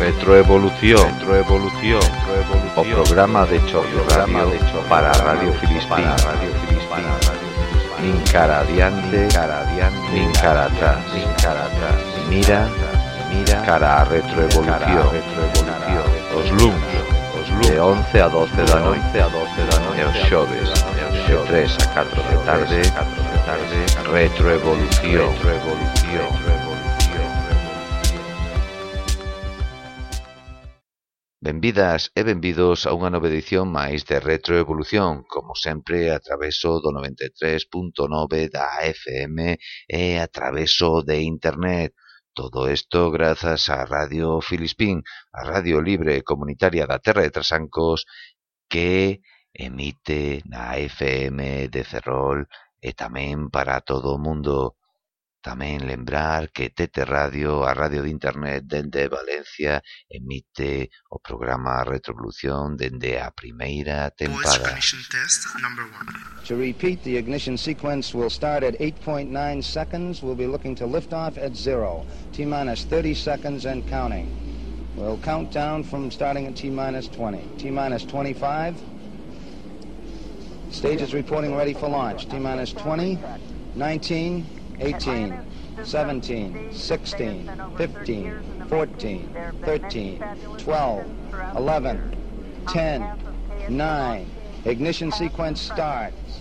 Retroevolución, retroevolución, o programa de choque programa de choque para Radio Filispín, Radio Filispín, nin cara adiante, cara adiante, nin cara atrás, nin cara atrás, mira, mira, cara a retroevolución, retroevolución, os de 11 a 12 da noite a 12 da noite e os xoves de 3 a 4 da tarde. tarde. Retroevolución. Retroevolución. Benvidas e benvidos a unha nova edición máis de Retroevolución, como sempre a traveso do 93.9 da FM e a traveso de Internet. Todo isto grazas á Radio Filispín, a radio libre comunitaria da Terra de Trasancos, que emite na FM de Ferrol e tamén para todo mundo. Tamén lembrar que Tete Radio, a radio de internet dende Valencia, emite o programa Retroevolución dende a primeira tempada. test. To repeat, the ignition sequence will start at 8.9 seconds. We'll be looking to lift off at zero. T minus 30 seconds and counting. We'll count down from starting at T minus 20. T minus 25. Stage is reporting ready for launch. T minus 20, 19, 18, 17, 16, 15, 14, 13, 12, 11, 10, 9. Ignition sequence starts.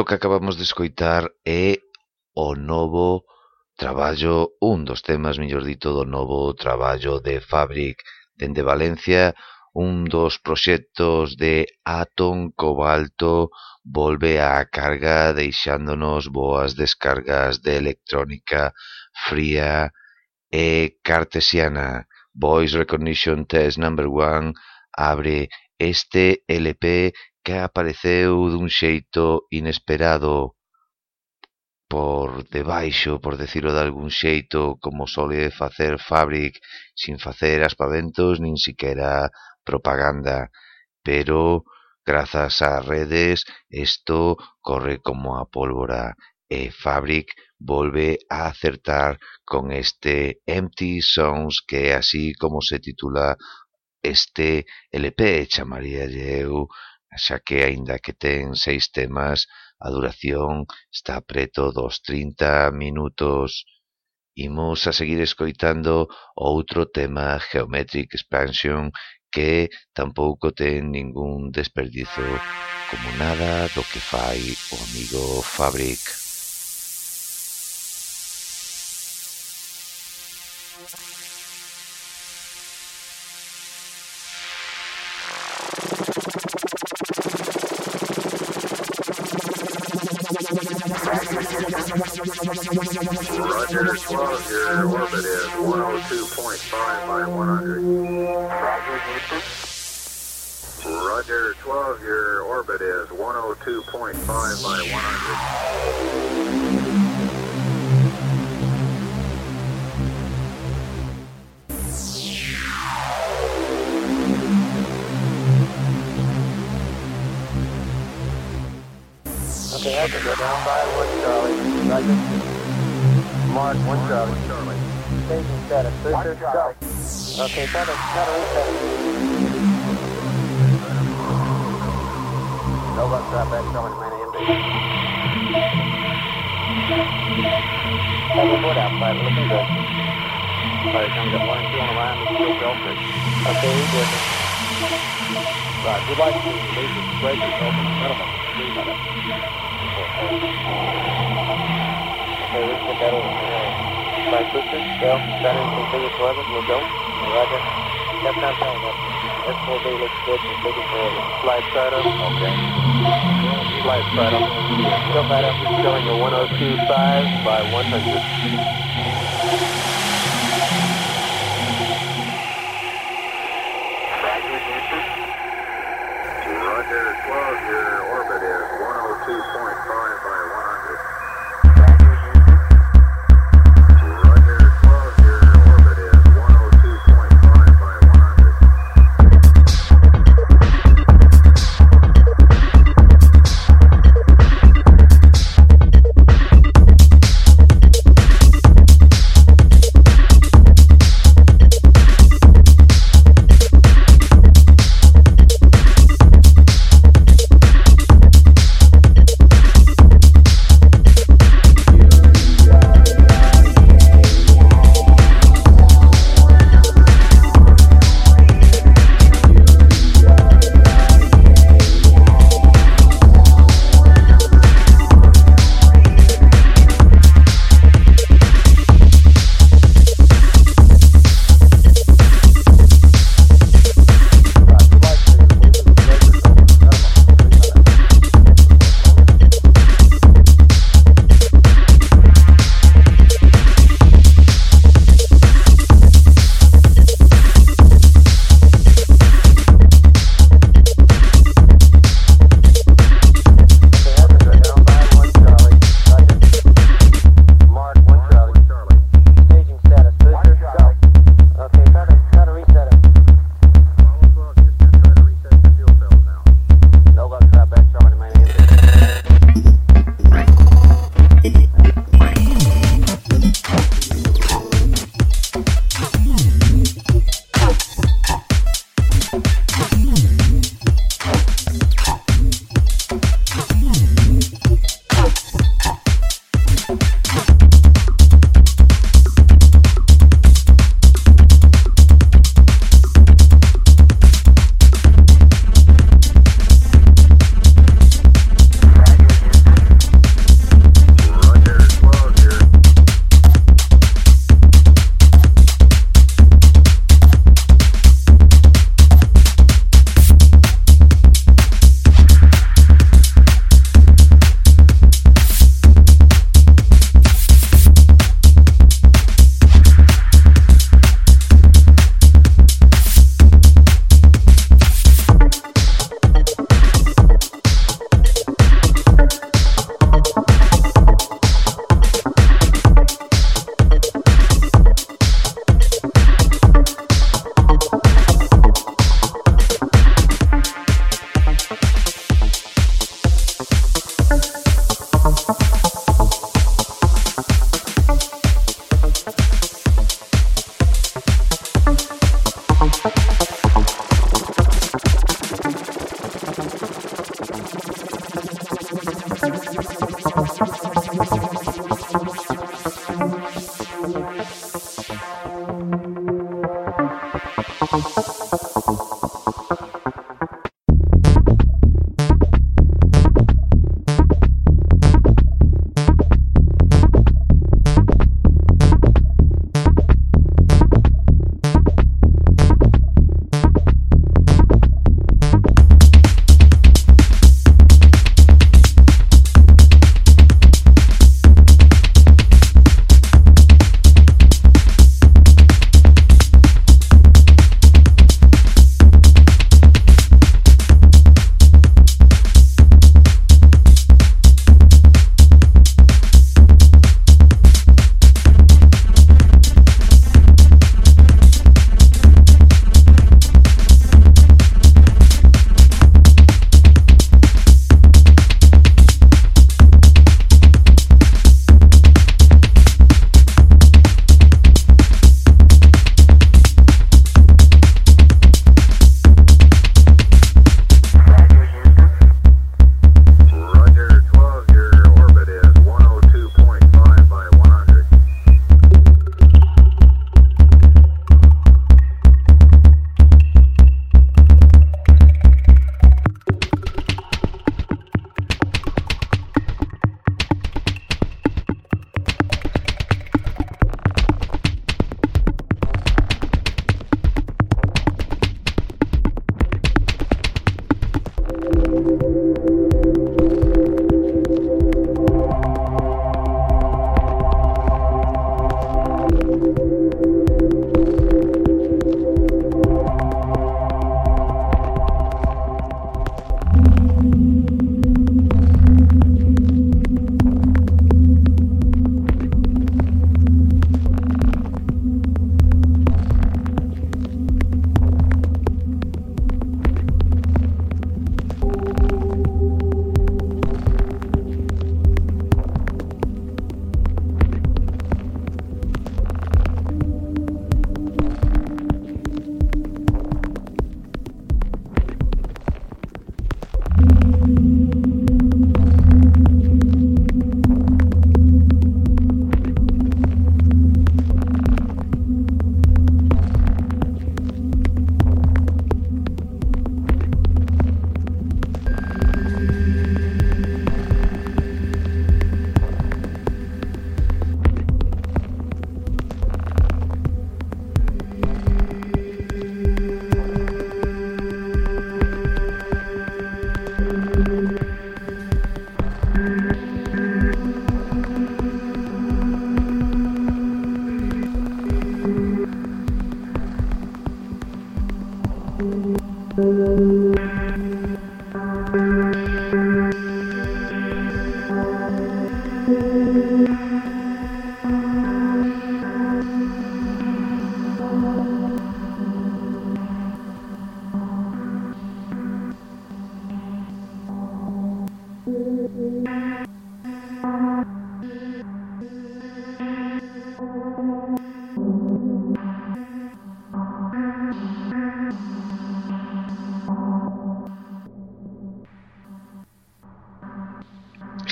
Isto que acabamos de escoitar é o novo traballo, un dos temas, mellor dito, do novo traballo de Fabric dende Valencia, un dos proxectos de Atom Cobalto volve á carga deixándonos boas descargas de electrónica fría e cartesiana. Voice Recognition Test Number 1 abre este LP que apareceu dun xeito inesperado por debaixo, por decirlo de algún xeito, como sole facer Fabric sin facer aspaventos nin siquera propaganda, pero grazas ás redes isto corre como a pólvora e Fabric volve a acertar con este Empty Songs que así como se titula este LP chamaría eu xa que aínda que ten seis temas a duración está preto dos trinta minutos. Imos a seguir escoitando outro tema Geometric Expansion que tampouco ten ningún desperdizo como nada do que fai o amigo Fabric. Roger, 12, your orbit is 102.5 by 100. Roger, 12, your orbit is 102.5 by 100. Okay, I can go down by one Charlie. Mark, one Charlie. Staging status. Booster. Charlie. Okay, try to, try to reset. Nova, drop back, man, MD. Have a board outside, looking good. Alright, comes up one and two on the line, we still fell free. Okay, us. Right, we'd like to the settlement, three minutes service for Battle uh, by Houston, Bell, Gunner, continue 11, Miguel, Roger. Captain Payne, S4B looks good, continue for flight side up, okay. Flight side up. Still bad up, showing a 1025 by 100. Roger 12, your orbit is 102.5 by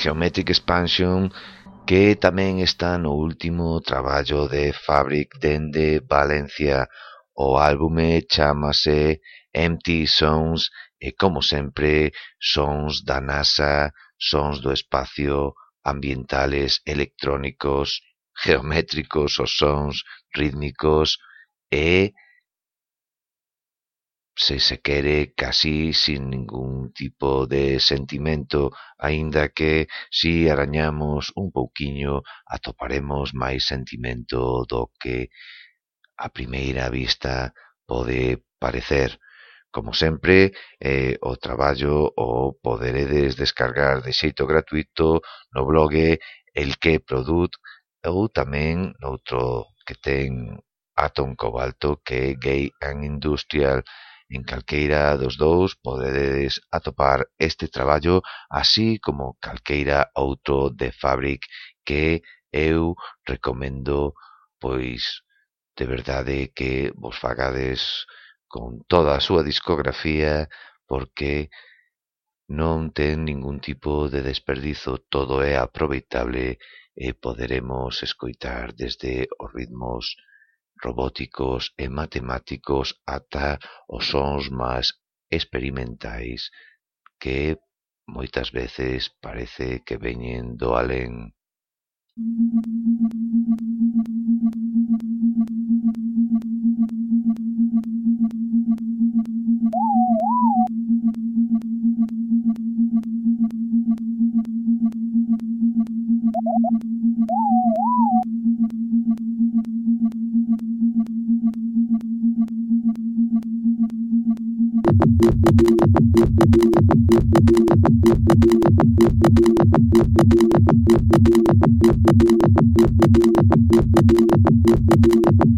Geometric Expansion que tamén está no último traballo de Fabric dende Valencia. O álbume chamase Empty Sons e, como sempre, sons da NASA, sons do espacio, ambientales, electrónicos, geométricos, os sons rítmicos e se se quere, casi sin ningún tipo de sentimento, aínda que si arañamos un pouquiño atoparemos máis sentimento do que a primeira vista pode parecer. Como sempre, eh, o traballo o poderedes descargar de xeito gratuito no blog El que Produt ou tamén noutro que ten Atom Cobalto que é Gay and Industrial En calqueira dos dous podedes atopar este traballo así como calqueira outro de Fabric que eu recomendo pois de verdade que vos fagades con toda a súa discografía porque non ten ningún tipo de desperdizo, todo é aproveitable e poderemos escoitar desde os ritmos robóticos e matemáticos ata os sons máis experimentais que moitas veces parece que veñen do alén. Thank you.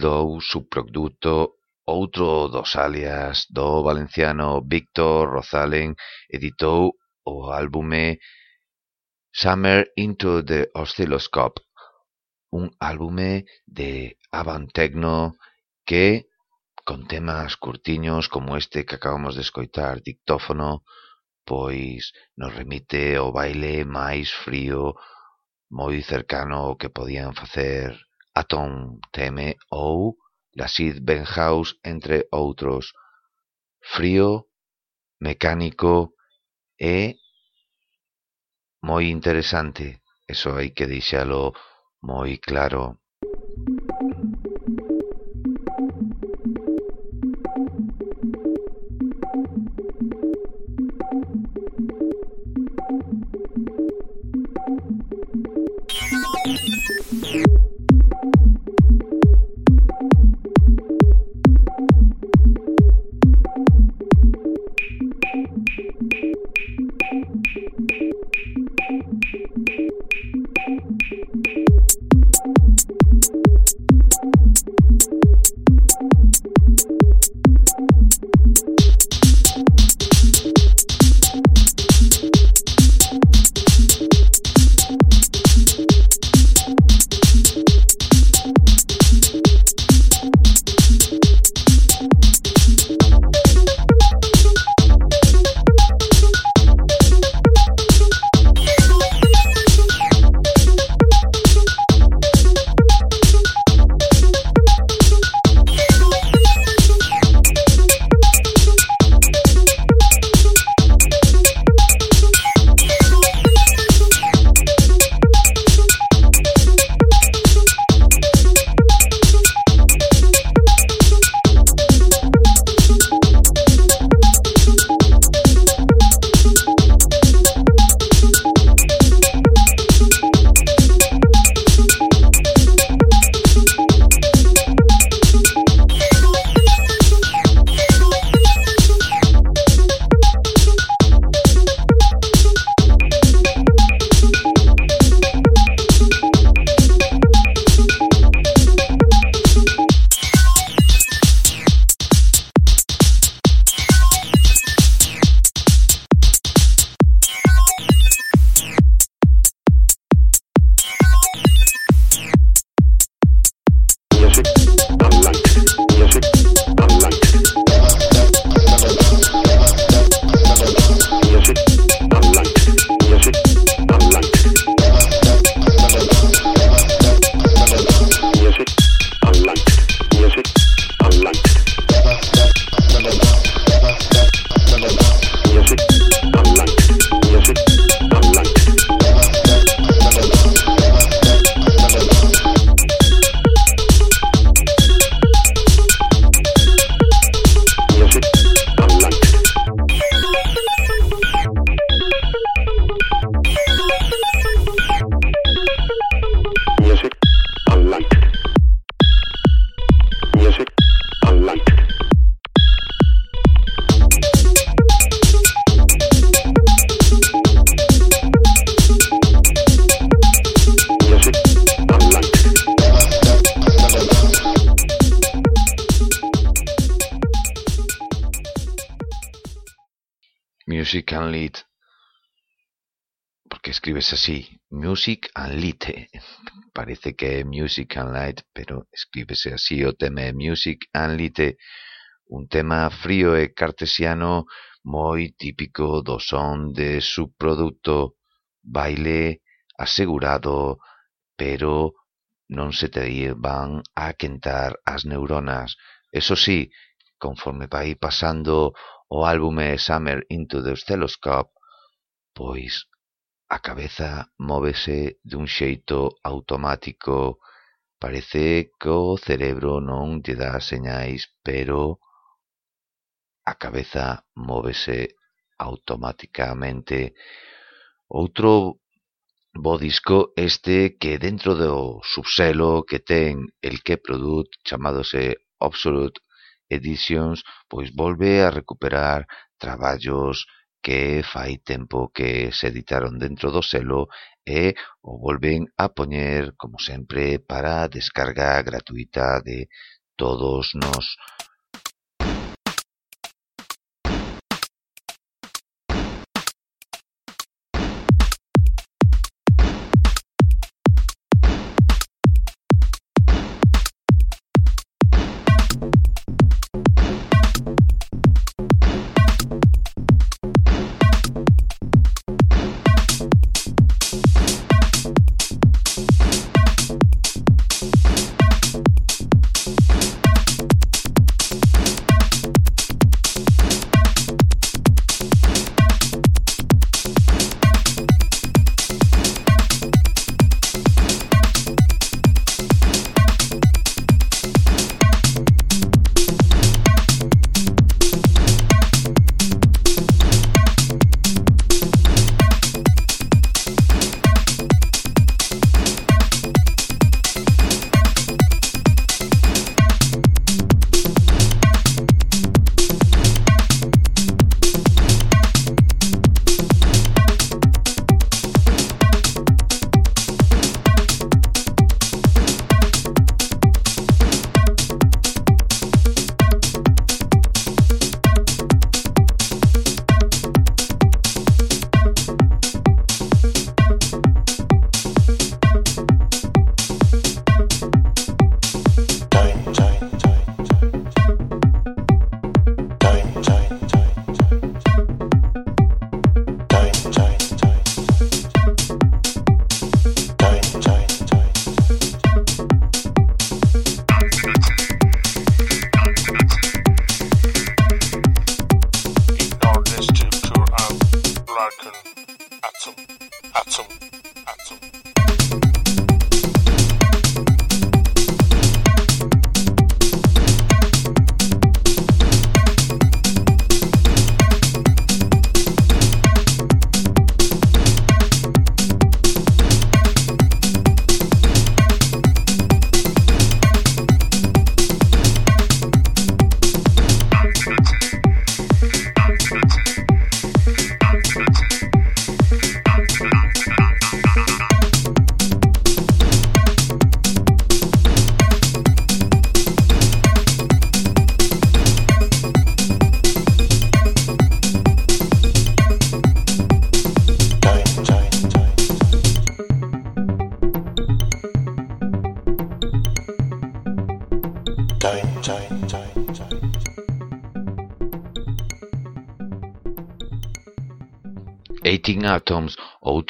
Dou subproduto outro dos alias do valenciano Víctor Rozalen editou o álbume Summer into the Oscilloscope, un álbume de avant-techno que, con temas curtiños como este que acabamos de escoitar, dictófono, pois nos remite ao baile máis frío moi cercano ao que podían facer Atom Teme O, la Sid Benhouse, entre otros. Frío, mecánico e muy interesante. Eso hay que decirlo muy claro. porque escribes así, Music and Lite. Parece que é Music and Light, pero escríbese así o tema é Music and Lite, un tema frío e cartesiano moi típico do son de subproducto baile asegurado, pero non se te van a quentar as neuronas. Eso sí, conforme vai pasando o álbume Summer into the Telescope, pois A cabeza móvese dun xeito automático, parece que o cerebro non lle dá señais, pero a cabeza móvese automáticamente. Outro bo disco este que dentro do subselo que ten el que produt chamádose Absolute Editions, pois volve a recuperar traballos que fai tempo que se editaron dentro do selo e o volven a poñer, como sempre, para descarga gratuita de todos nós.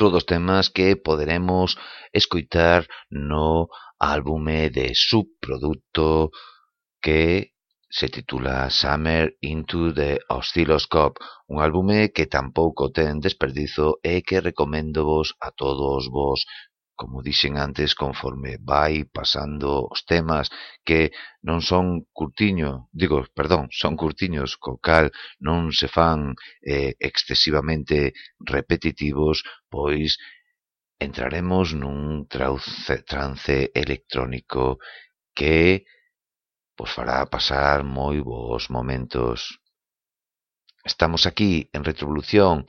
outro dos temas que poderemos escoitar no álbume de subproducto que se titula Summer into the Oscilloscope, un álbume que tampouco ten desperdizo e que recomendo vos a todos vos como dixen antes, conforme vai pasando os temas que non son curtiño, digo, perdón, son curtiños, co cal non se fan eh, excesivamente repetitivos, pois entraremos nun trauce, trance electrónico que vos fará pasar moi bons momentos. Estamos aquí en Retrovolución,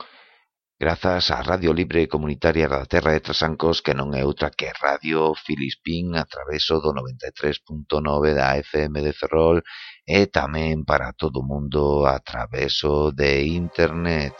grazas á Radio Libre Comunitaria da Terra de Trasancos, que non é outra que Radio Filispín a traveso do 93.9 da FM de Ferrol e tamén para todo o mundo a traveso de Internet.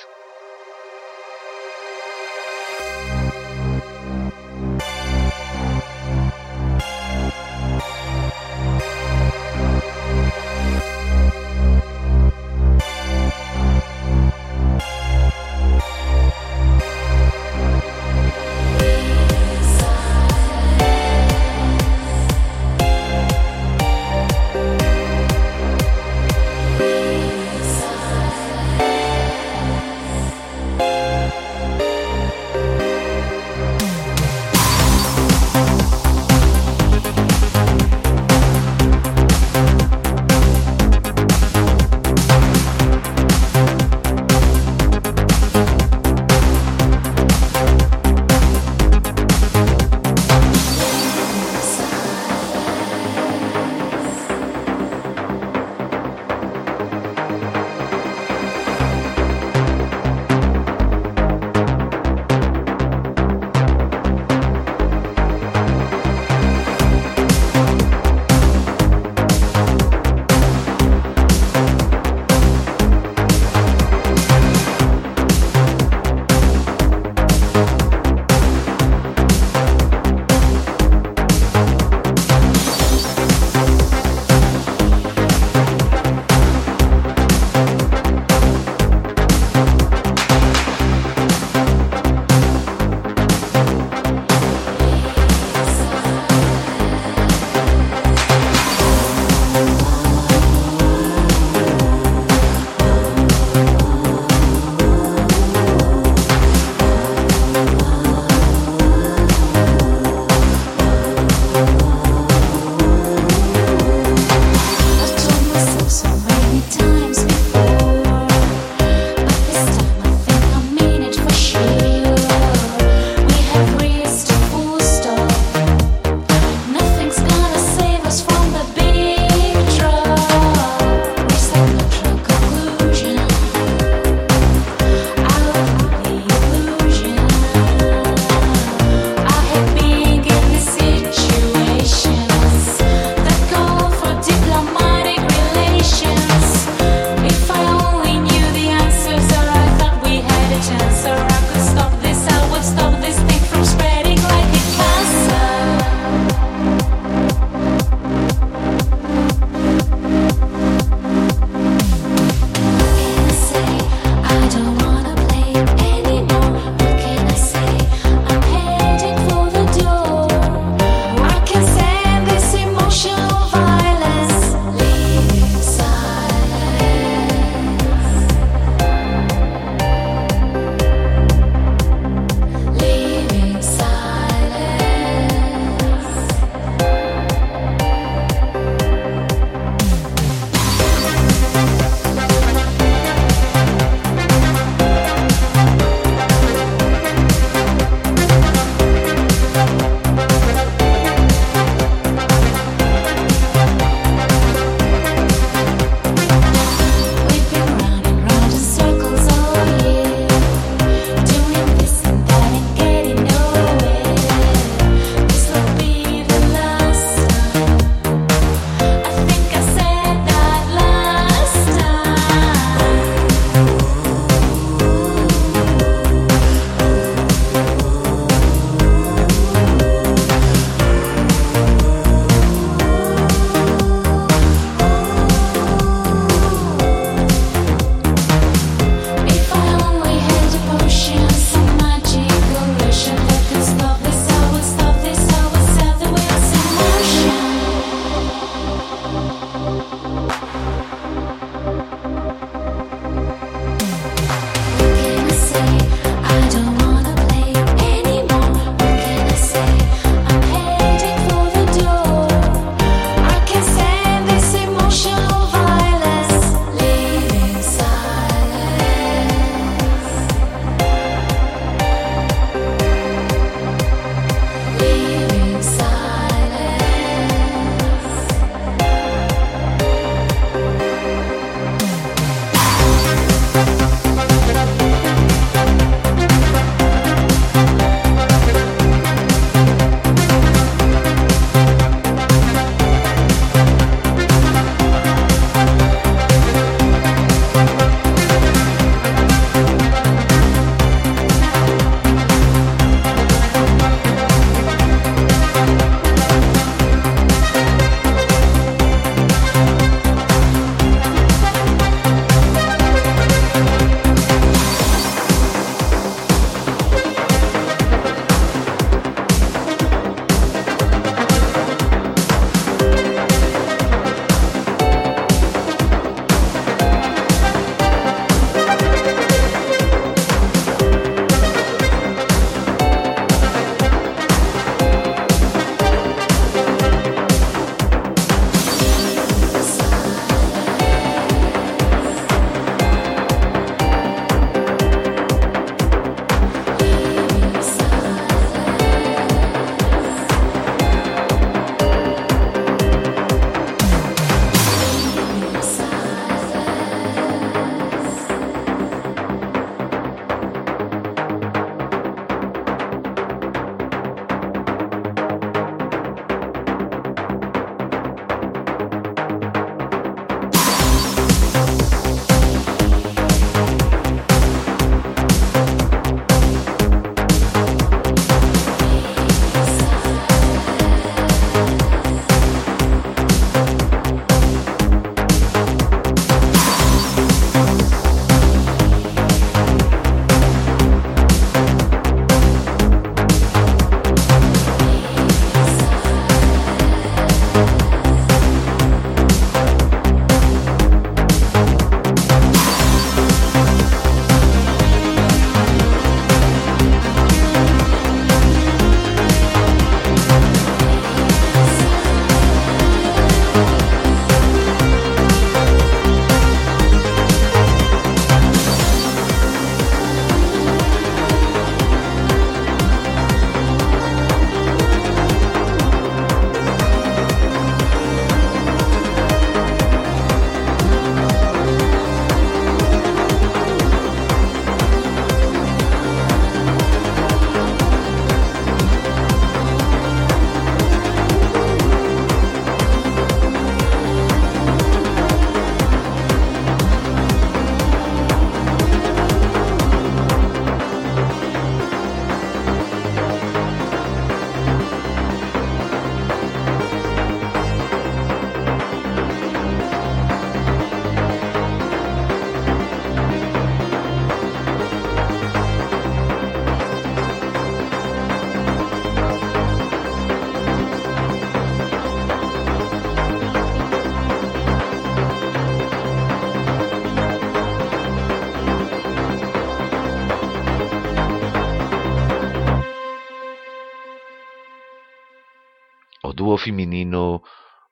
dúo feminino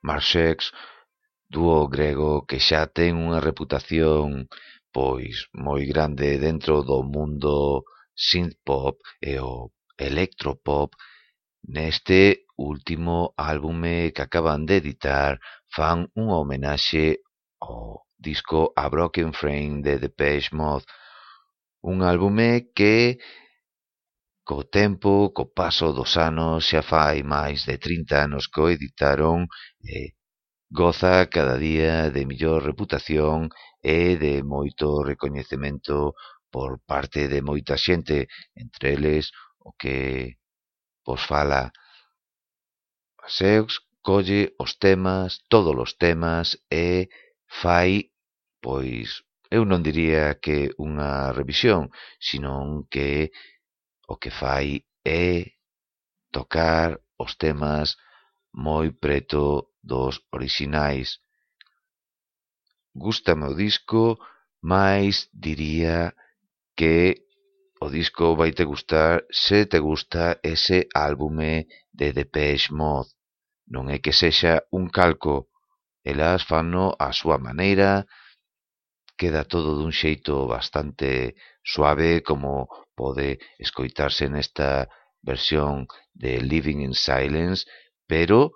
Marsex, dúo grego que xa ten unha reputación pois moi grande dentro do mundo synthpop e o electropop neste último álbume que acaban de editar fan unha homenaxe ao disco A Broken Frame de Depeche Mode. Un álbume que Co tempo, co paso dos anos, xa fai máis de 30 anos que o editaron e goza cada día de mellor reputación e de moito recoñecemento por parte de moita xente, entre eles o que vos fala. Seux colle os temas, todos os temas e fai, pois, eu non diría que unha revisión, sino que o que fai é tocar os temas moi preto dos orixinais. Gústame o disco, mais diría que o disco vai te gustar se te gusta ese álbume de Depeche Mode. Non é que sexa un calco, elas fano a súa maneira, queda todo dun xeito bastante suave como pode escoitarse nesta versión de Living in Silence, pero,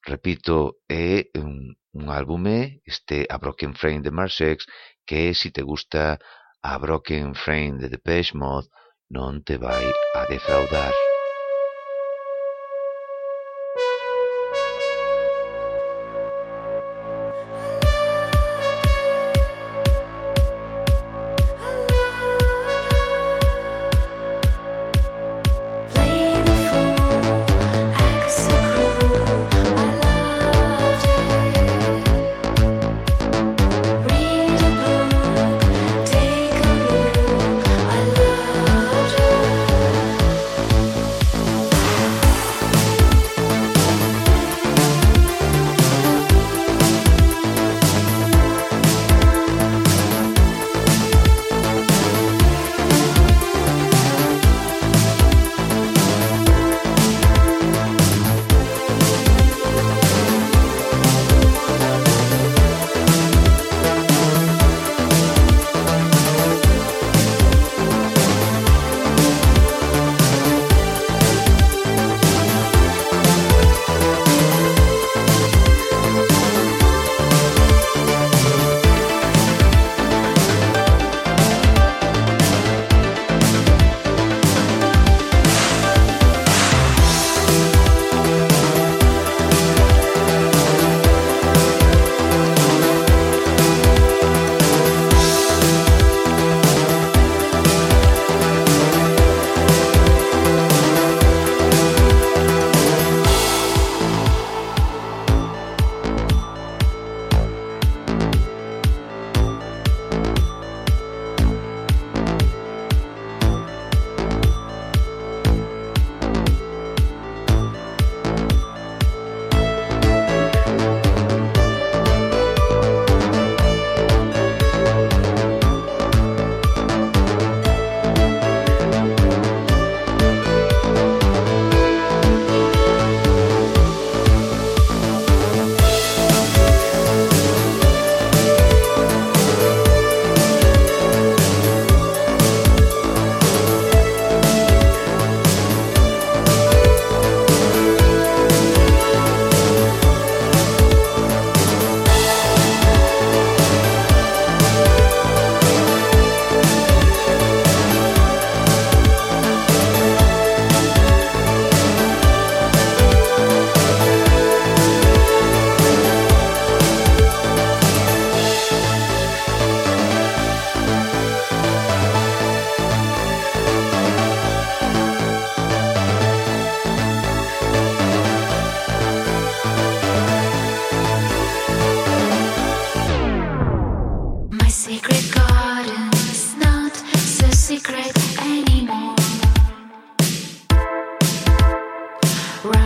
repito, é un, un álbume, este A Broken Frame de Marsex, que se te gusta A Broken Frame de Depeche Mode, non te vai a defraudar.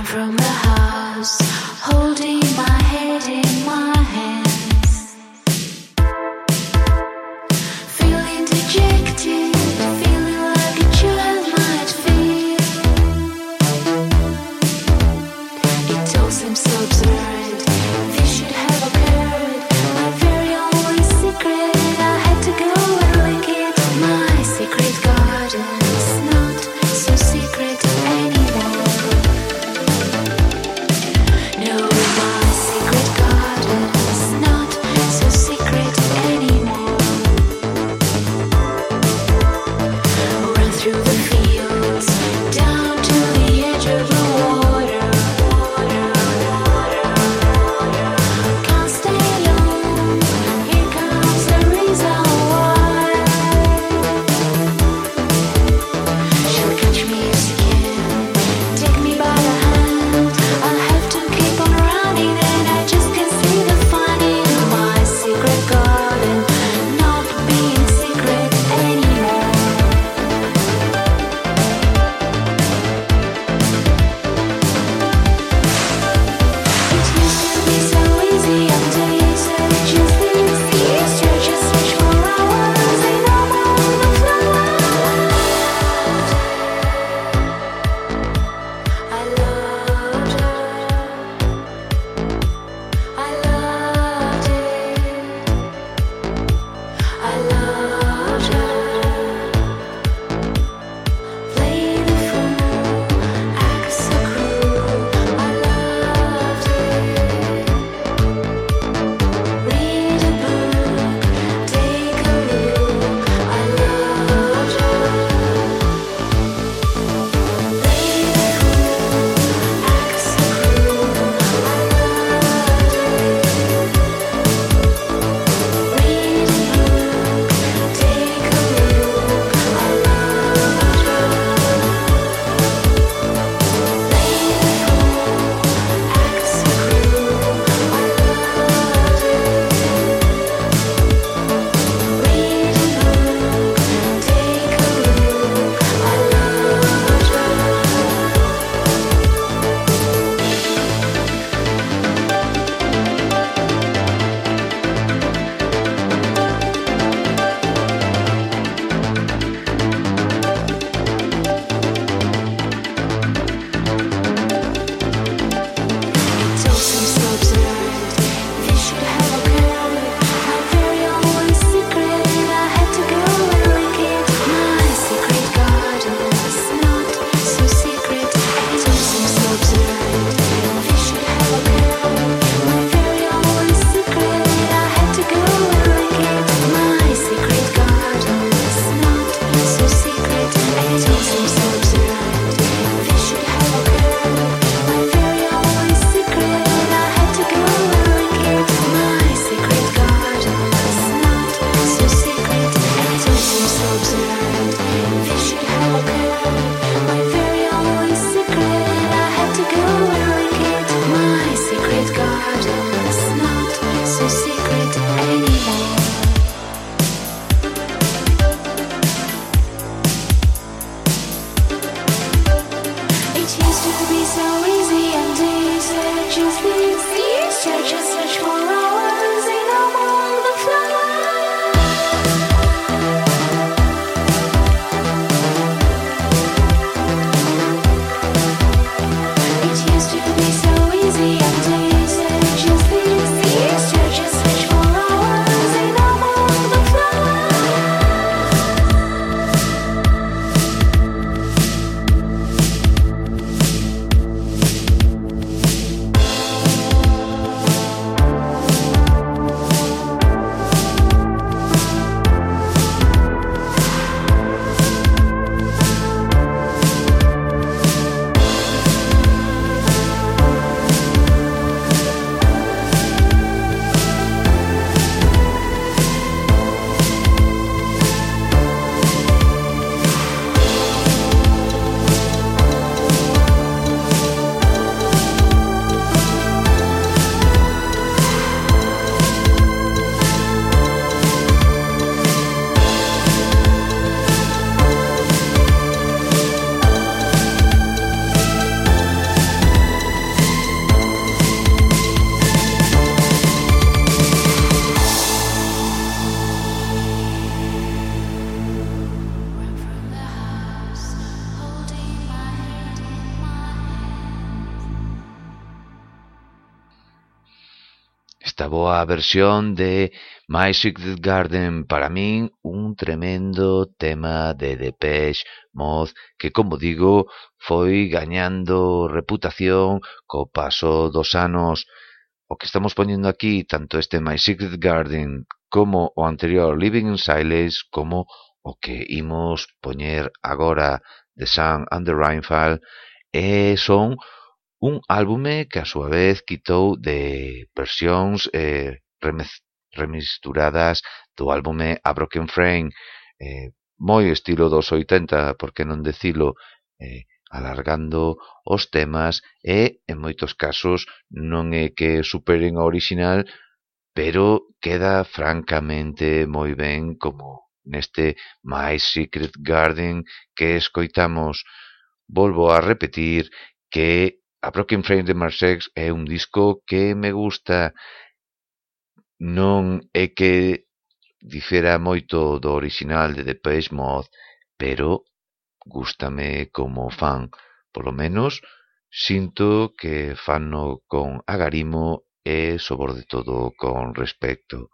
From the house, holding my head in search versión de My Secret Garden, para min un tremendo tema de Depeche Mode que, como digo, foi gañando reputación co paso dos anos. O que estamos poñendo aquí, tanto este My Secret Garden como o anterior Living in Silence, como o que imos poñer agora de Sun and the Rainfall, e son Un álbume que a súa vez quitou de versións eh, remisturadas do álbume A Broken Frame, eh, moi estilo dos 80, por que non decilo, eh, alargando os temas e, en moitos casos, non é que superen o original, pero queda francamente moi ben como neste My Secret Garden que escoitamos. Volvo a repetir que A Broken Frame de Marsex é un disco que me gusta non é que difera moito do original de Depeche Mode, pero gustame como fan, polo menos sinto que fano con agarimo e sobre todo con respecto.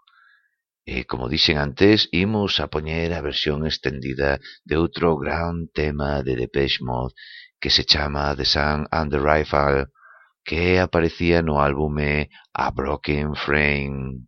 E como dixen antes, imos a poñer a versión estendida de outro gran tema de Depeche Mode, que se chama The Sun and the Rifle, que aparecía no álbume A Broken Frame.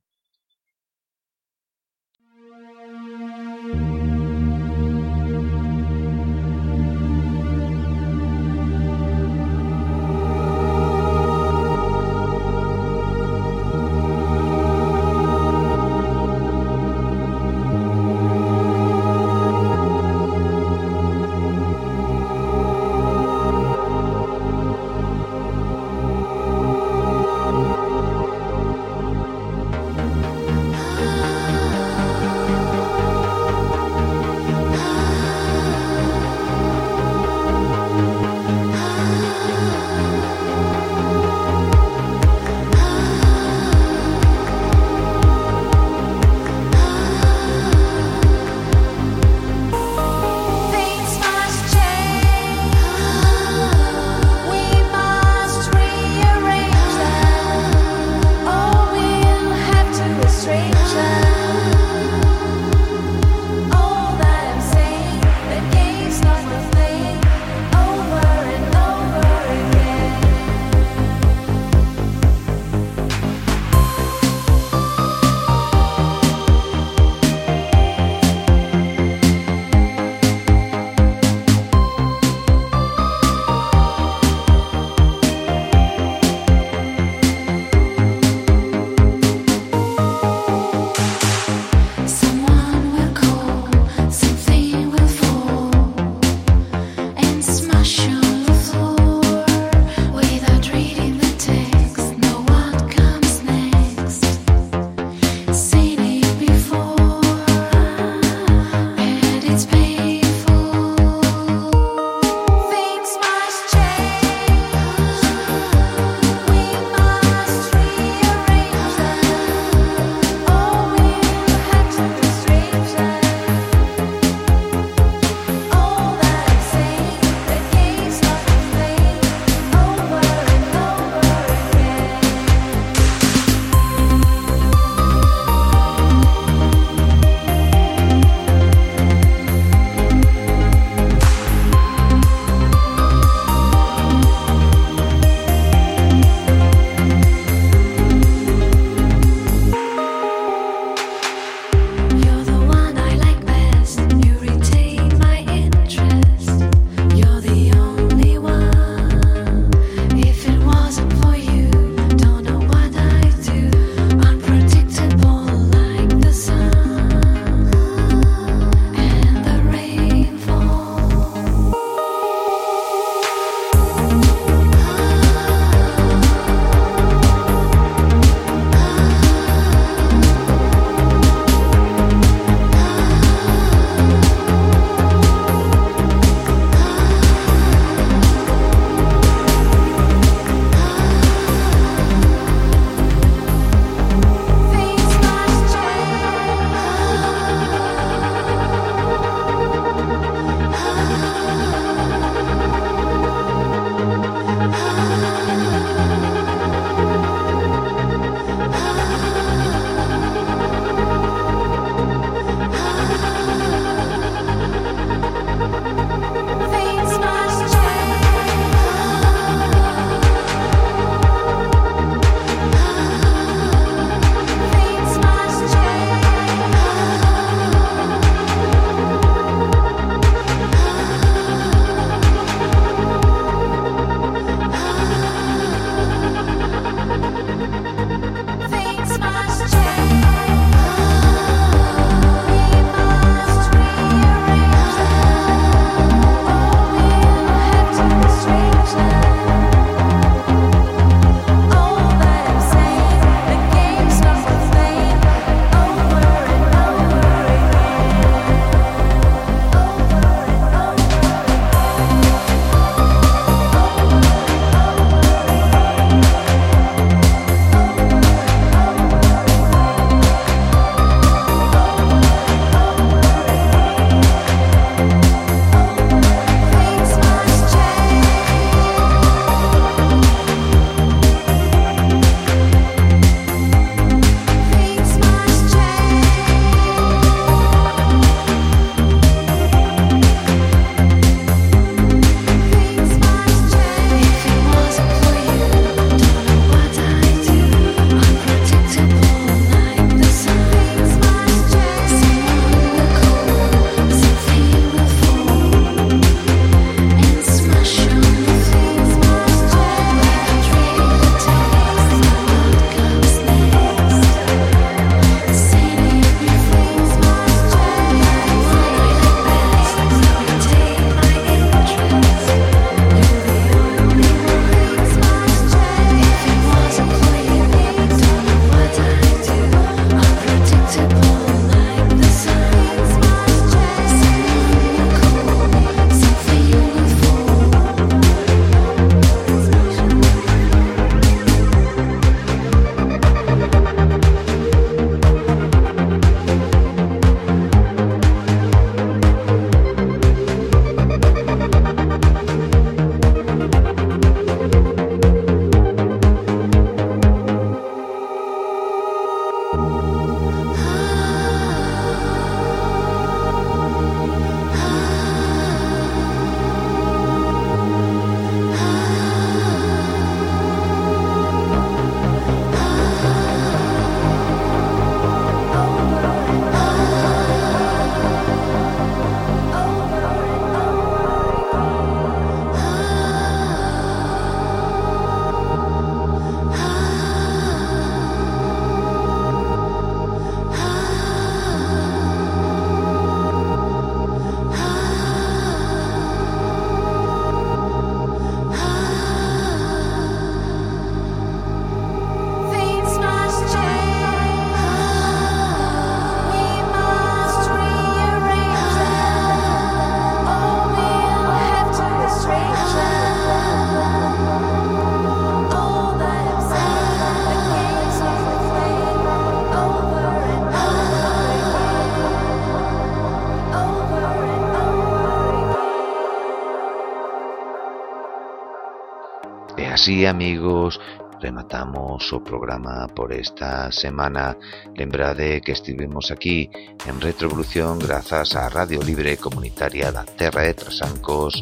así, amigos, rematamos o programa por esta semana. Lembrade que estivemos aquí en Retrovolución grazas á Radio Libre Comunitaria da Terra de Trasancos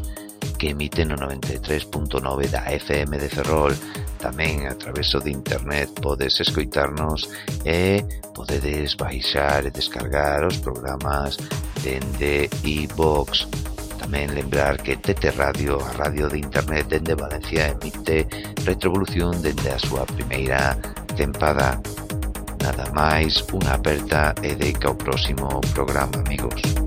que emite no 93.9 da FM de Ferrol. Tamén a traveso de internet podes escoitarnos e podedes baixar e descargar os programas dende iVox. E Tamén lembrar que TT Radio, a radio de internet dende Valencia, emite Retrovolución dende a súa primeira tempada. Nada máis, unha aperta e deica ao próximo programa, amigos.